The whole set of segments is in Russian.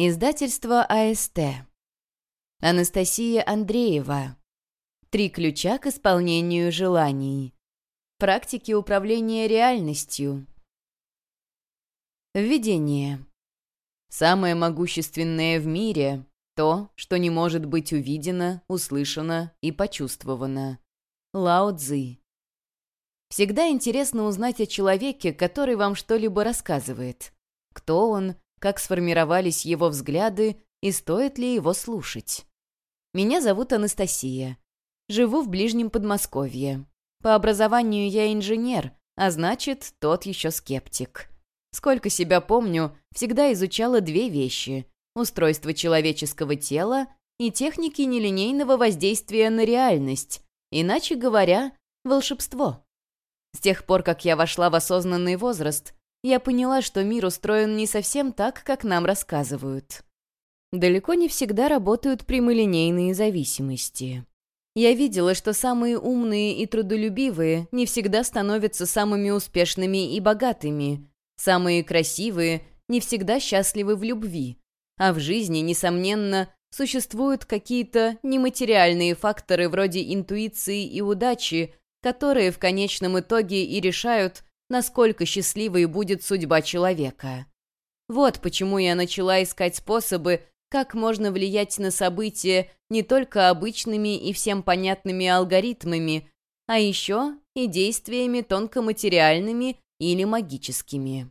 Издательство АСТ. Анастасия Андреева. Три ключа к исполнению желаний. Практики управления реальностью. Введение. Самое могущественное в мире — то, что не может быть увидено, услышано и почувствовано. Лао Цзи. Всегда интересно узнать о человеке, который вам что-либо рассказывает. Кто он, как сформировались его взгляды и стоит ли его слушать. Меня зовут Анастасия. Живу в ближнем Подмосковье. По образованию я инженер, а значит, тот еще скептик. Сколько себя помню, всегда изучала две вещи — устройство человеческого тела и техники нелинейного воздействия на реальность, иначе говоря, волшебство. С тех пор, как я вошла в осознанный возраст, я поняла, что мир устроен не совсем так, как нам рассказывают. Далеко не всегда работают прямолинейные зависимости. Я видела, что самые умные и трудолюбивые не всегда становятся самыми успешными и богатыми, самые красивые не всегда счастливы в любви, а в жизни, несомненно, существуют какие-то нематериальные факторы вроде интуиции и удачи, которые в конечном итоге и решают, насколько счастливой будет судьба человека. Вот почему я начала искать способы, как можно влиять на события не только обычными и всем понятными алгоритмами, а еще и действиями тонкоматериальными или магическими.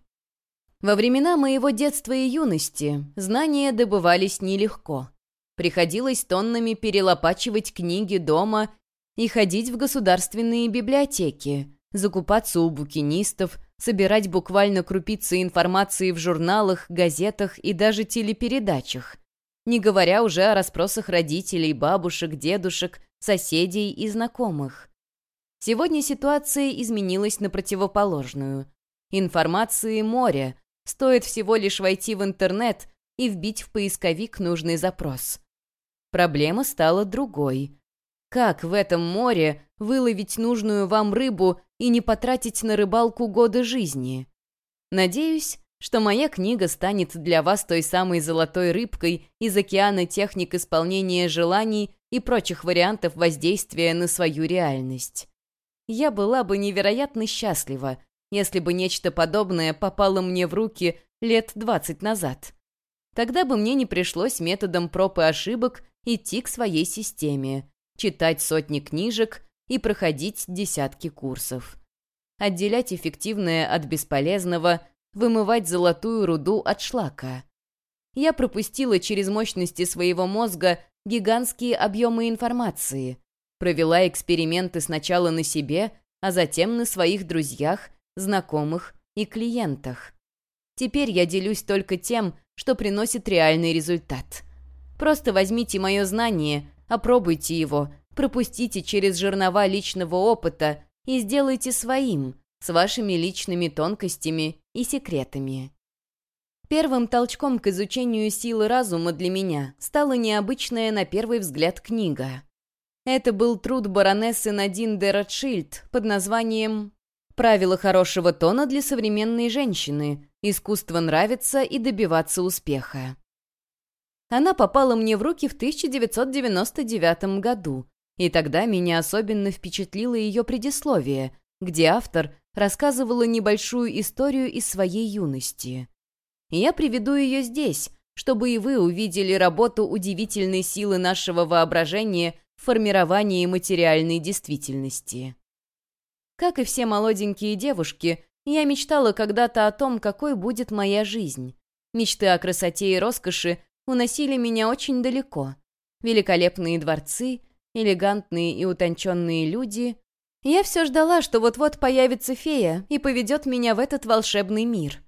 Во времена моего детства и юности знания добывались нелегко. Приходилось тоннами перелопачивать книги дома и ходить в государственные библиотеки, закупаться у букинистов, собирать буквально крупицы информации в журналах, газетах и даже телепередачах, не говоря уже о расспросах родителей, бабушек, дедушек, соседей и знакомых. Сегодня ситуация изменилась на противоположную. Информации море, стоит всего лишь войти в интернет и вбить в поисковик нужный запрос. Проблема стала другой. Как в этом море выловить нужную вам рыбу и не потратить на рыбалку годы жизни? Надеюсь, что моя книга станет для вас той самой золотой рыбкой из океана техник исполнения желаний и прочих вариантов воздействия на свою реальность. Я была бы невероятно счастлива, если бы нечто подобное попало мне в руки лет двадцать назад. Тогда бы мне не пришлось методом проб и ошибок идти к своей системе, читать сотни книжек и проходить десятки курсов. Отделять эффективное от бесполезного, вымывать золотую руду от шлака. Я пропустила через мощности своего мозга гигантские объемы информации, провела эксперименты сначала на себе, а затем на своих друзьях, знакомых и клиентах. Теперь я делюсь только тем, что приносит реальный результат. Просто возьмите мое знание, опробуйте его, пропустите через жернова личного опыта и сделайте своим, с вашими личными тонкостями и секретами. Первым толчком к изучению силы разума для меня стала необычная на первый взгляд книга. Это был труд баронессы Надин де Ротшильд под названием «Правила хорошего тона для современной женщины. Искусство нравиться и добиваться успеха». Она попала мне в руки в 1999 году, и тогда меня особенно впечатлило ее предисловие, где автор рассказывала небольшую историю из своей юности. Я приведу ее здесь, чтобы и вы увидели работу удивительной силы нашего воображения в формировании материальной действительности. Как и все молоденькие девушки, я мечтала когда-то о том, какой будет моя жизнь. Мечты о красоте и роскоши уносили меня очень далеко. Великолепные дворцы, элегантные и утонченные люди. Я все ждала, что вот-вот появится фея и поведет меня в этот волшебный мир.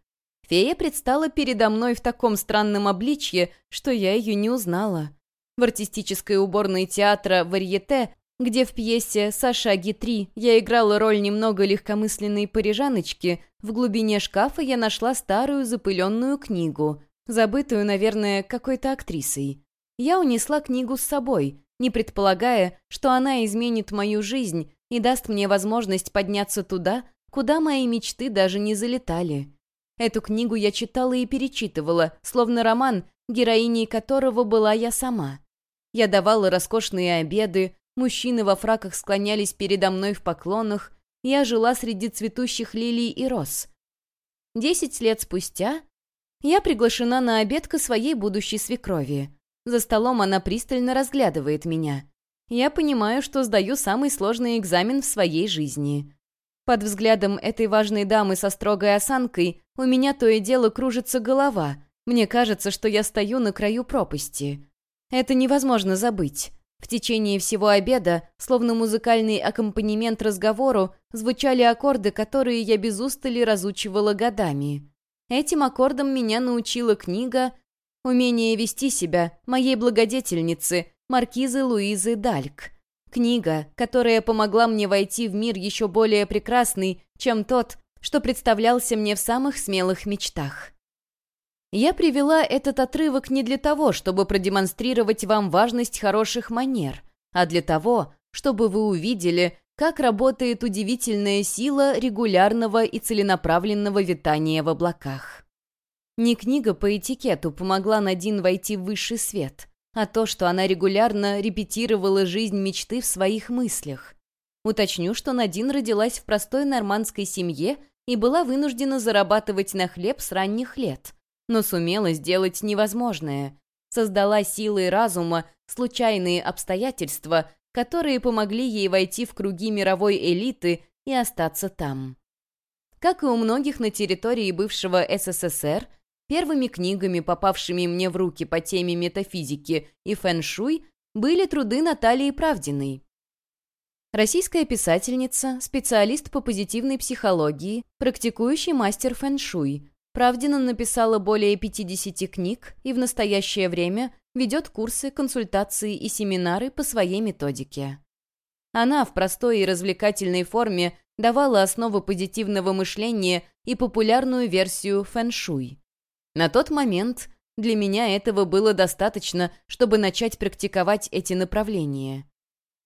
Фея предстала передо мной в таком странном обличье, что я ее не узнала. В артистической уборной театра «Варьете», где в пьесе «Саша Гитри» я играла роль немного легкомысленной парижаночки, в глубине шкафа я нашла старую запыленную книгу, забытую, наверное, какой-то актрисой. Я унесла книгу с собой, не предполагая, что она изменит мою жизнь и даст мне возможность подняться туда, куда мои мечты даже не залетали. Эту книгу я читала и перечитывала, словно роман, героиней которого была я сама. Я давала роскошные обеды, мужчины во фраках склонялись передо мной в поклонах, я жила среди цветущих лилий и роз. Десять лет спустя я приглашена на обед к своей будущей свекрови. За столом она пристально разглядывает меня. Я понимаю, что сдаю самый сложный экзамен в своей жизни. Под взглядом этой важной дамы со строгой осанкой у меня то и дело кружится голова. Мне кажется, что я стою на краю пропасти. Это невозможно забыть. В течение всего обеда, словно музыкальный аккомпанемент разговору, звучали аккорды, которые я без устали разучивала годами. Этим аккордом меня научила книга «Умение вести себя» моей благодетельницы, маркизы Луизы Дальк. Книга, которая помогла мне войти в мир еще более прекрасный, чем тот, что представлялся мне в самых смелых мечтах. Я привела этот отрывок не для того, чтобы продемонстрировать вам важность хороших манер, а для того, чтобы вы увидели, как работает удивительная сила регулярного и целенаправленного витания в облаках. Не книга по этикету помогла Надин войти в высший свет, а то, что она регулярно репетировала жизнь мечты в своих мыслях. Уточню, что Надин родилась в простой нормандской семье и была вынуждена зарабатывать на хлеб с ранних лет – но сумела сделать невозможное. Создала силой разума случайные обстоятельства, которые помогли ей войти в круги мировой элиты и остаться там. Как и у многих на территории бывшего СССР, первыми книгами, попавшими мне в руки по теме метафизики и фэн-шуй, были труды Натальи Правдиной. Российская писательница, специалист по позитивной психологии, практикующий мастер фэн-шуй, Правдина написала более 50 книг и в настоящее время ведет курсы, консультации и семинары по своей методике. Она в простой и развлекательной форме давала основу позитивного мышления и популярную версию фэн-шуй. На тот момент для меня этого было достаточно, чтобы начать практиковать эти направления.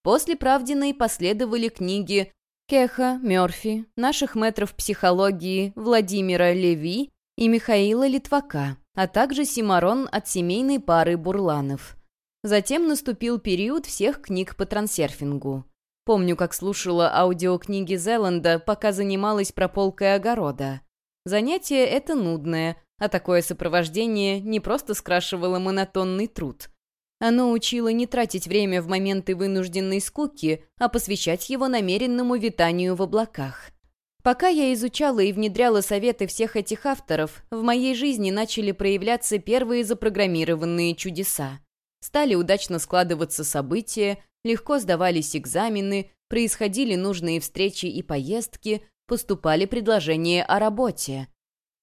После Правдиной последовали книги Кеха, Мёрфи, наших метров психологии Владимира Леви и Михаила Литвака, а также Симарон от семейной пары Бурланов. Затем наступил период всех книг по трансерфингу. Помню, как слушала аудиокниги Зеланда, пока занималась прополкой огорода. Занятие это нудное, а такое сопровождение не просто скрашивало монотонный труд. Оно учило не тратить время в моменты вынужденной скуки, а посвящать его намеренному витанию в облаках. Пока я изучала и внедряла советы всех этих авторов, в моей жизни начали проявляться первые запрограммированные чудеса. Стали удачно складываться события, легко сдавались экзамены, происходили нужные встречи и поездки, поступали предложения о работе.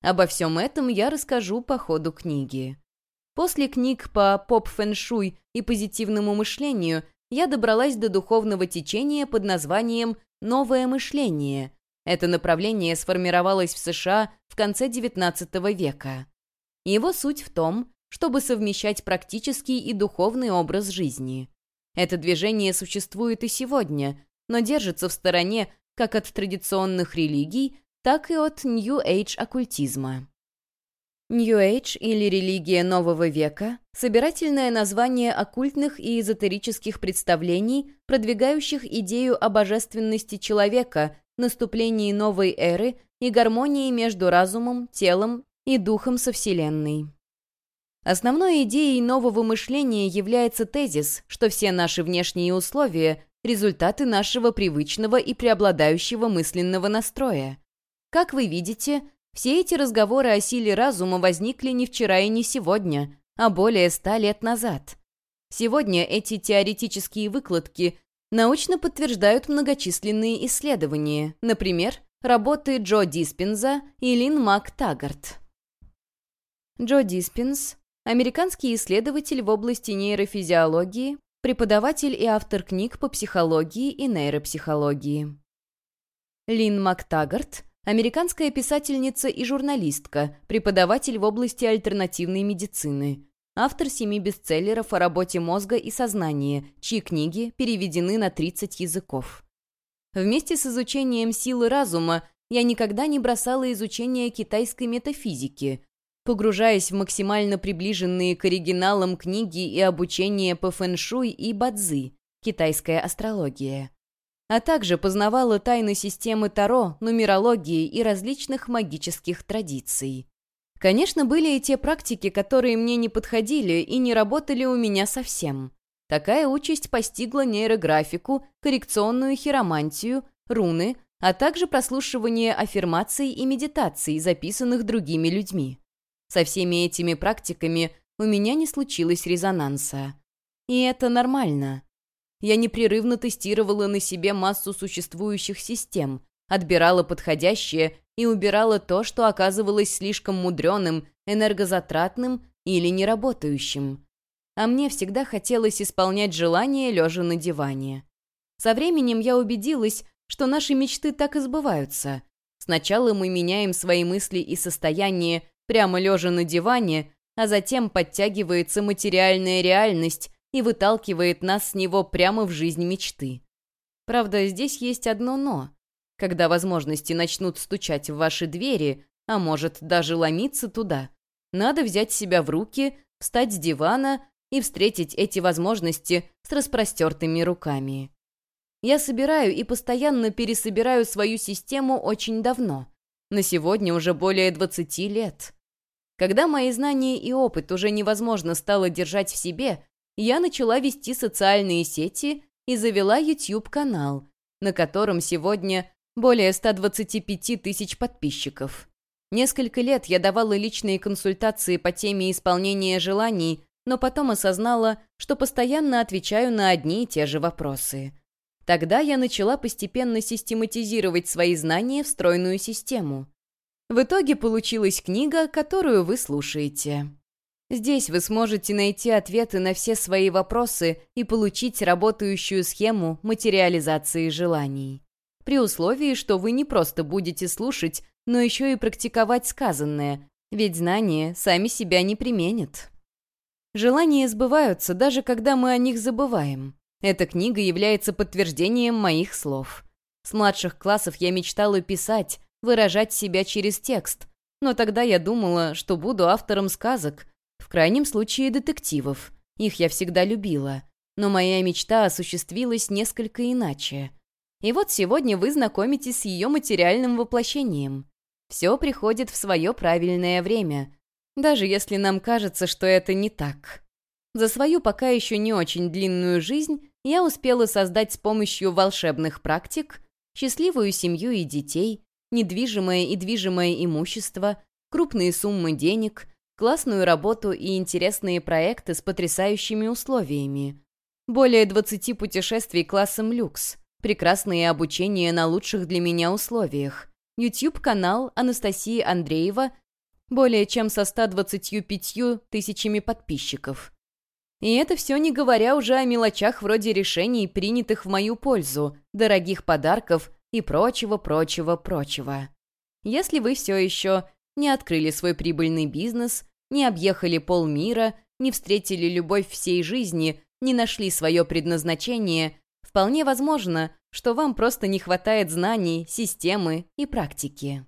Обо всем этом я расскажу по ходу книги. После книг по поп-фэншуй и позитивному мышлению я добралась до духовного течения под названием «Новое мышление», это направление сформировалось в США в конце XIX века. Его суть в том, чтобы совмещать практический и духовный образ жизни. Это движение существует и сегодня, но держится в стороне как от традиционных религий, так и от New-Age оккультизма. Age или религия нового века – собирательное название оккультных и эзотерических представлений, продвигающих идею о божественности человека наступлении новой эры и гармонии между разумом, телом и духом со Вселенной. Основной идеей нового мышления является тезис, что все наши внешние условия – результаты нашего привычного и преобладающего мысленного настроя. Как вы видите, все эти разговоры о силе разума возникли не вчера и не сегодня, а более ста лет назад. Сегодня эти теоретические выкладки научно подтверждают многочисленные исследования, например, работы Джо Диспенза и Лин Мак Таггарт. Джо Диспенс – американский исследователь в области нейрофизиологии, преподаватель и автор книг по психологии и нейропсихологии. Лин Мактагарт – американская писательница и журналистка, преподаватель в области альтернативной медицины – автор семи бестселлеров о работе мозга и сознания, чьи книги переведены на 30 языков. Вместе с изучением силы разума я никогда не бросала изучение китайской метафизики. погружаясь в максимально приближенные к оригиналам книги и обучение по фэншуй и бадзи, китайская астрология. А также познавала тайны системы Таро, нумерологии и различных магических традиций. Конечно, были и те практики, которые мне не подходили и не работали у меня совсем. Такая участь постигла нейрографику, коррекционную хиромантию, руны, а также прослушивание аффирмаций и медитаций, записанных другими людьми. Со всеми этими практиками у меня не случилось резонанса. И это нормально. Я непрерывно тестировала на себе массу существующих систем, отбирала подходящее и убирала то, что оказывалось слишком мудреным, энергозатратным или неработающим. А мне всегда хотелось исполнять желания, лежа на диване. Со временем я убедилась, что наши мечты так и сбываются. Сначала мы меняем свои мысли и состояние прямо лежа на диване, а затем подтягивается материальная реальность и выталкивает нас с него прямо в жизнь мечты. Правда, здесь есть одно «но». Когда возможности начнут стучать в ваши двери, а может даже ломиться туда, надо взять себя в руки, встать с дивана и встретить эти возможности с распростертыми руками. Я собираю и постоянно пересобираю свою систему очень давно. На сегодня уже более 20 лет. Когда мои знания и опыт уже невозможно стало держать в себе, я начала вести социальные сети и завела YouTube-канал, на котором сегодня более 125 тысяч подписчиков. Несколько лет я давала личные консультации по теме исполнения желаний, но потом осознала, что постоянно отвечаю на одни и те же вопросы. Тогда я начала постепенно систематизировать свои знания в стройную систему. В итоге получилась книга, которую вы слушаете. Здесь вы сможете найти ответы на все свои вопросы и получить работающую схему материализации желаний. При условии, что вы не просто будете слушать, но еще и практиковать сказанное, ведь знания сами себя не применят. Желания сбываются, даже когда мы о них забываем. Эта книга является подтверждением моих слов. С младших классов я мечтала писать, выражать себя через текст. Но тогда я думала, что буду автором сказок, в крайнем случае детективов. Их я всегда любила. Но моя мечта осуществилась несколько иначе. И вот сегодня вы знакомитесь с ее материальным воплощением. Все приходит в свое правильное время, даже если нам кажется, что это не так. За свою пока еще не очень длинную жизнь я успела создать с помощью волшебных практик счастливую семью и детей, недвижимое и движимое имущество, крупные суммы денег, классную работу и интересные проекты с потрясающими условиями. Более 20 путешествий классом люкс, прекрасное обучение на лучших для меня условиях, YouTube-канал Анастасии Андреева более чем со 125 тысячами подписчиков. И это все не говоря уже о мелочах вроде решений, принятых в мою пользу, дорогих подарков и прочего, прочего, прочего. Если вы все еще не открыли свой прибыльный бизнес, не объехали полмира, не встретили любовь всей жизни, не нашли свое предназначение, вполне возможно, что вам просто не хватает знаний, системы и практики.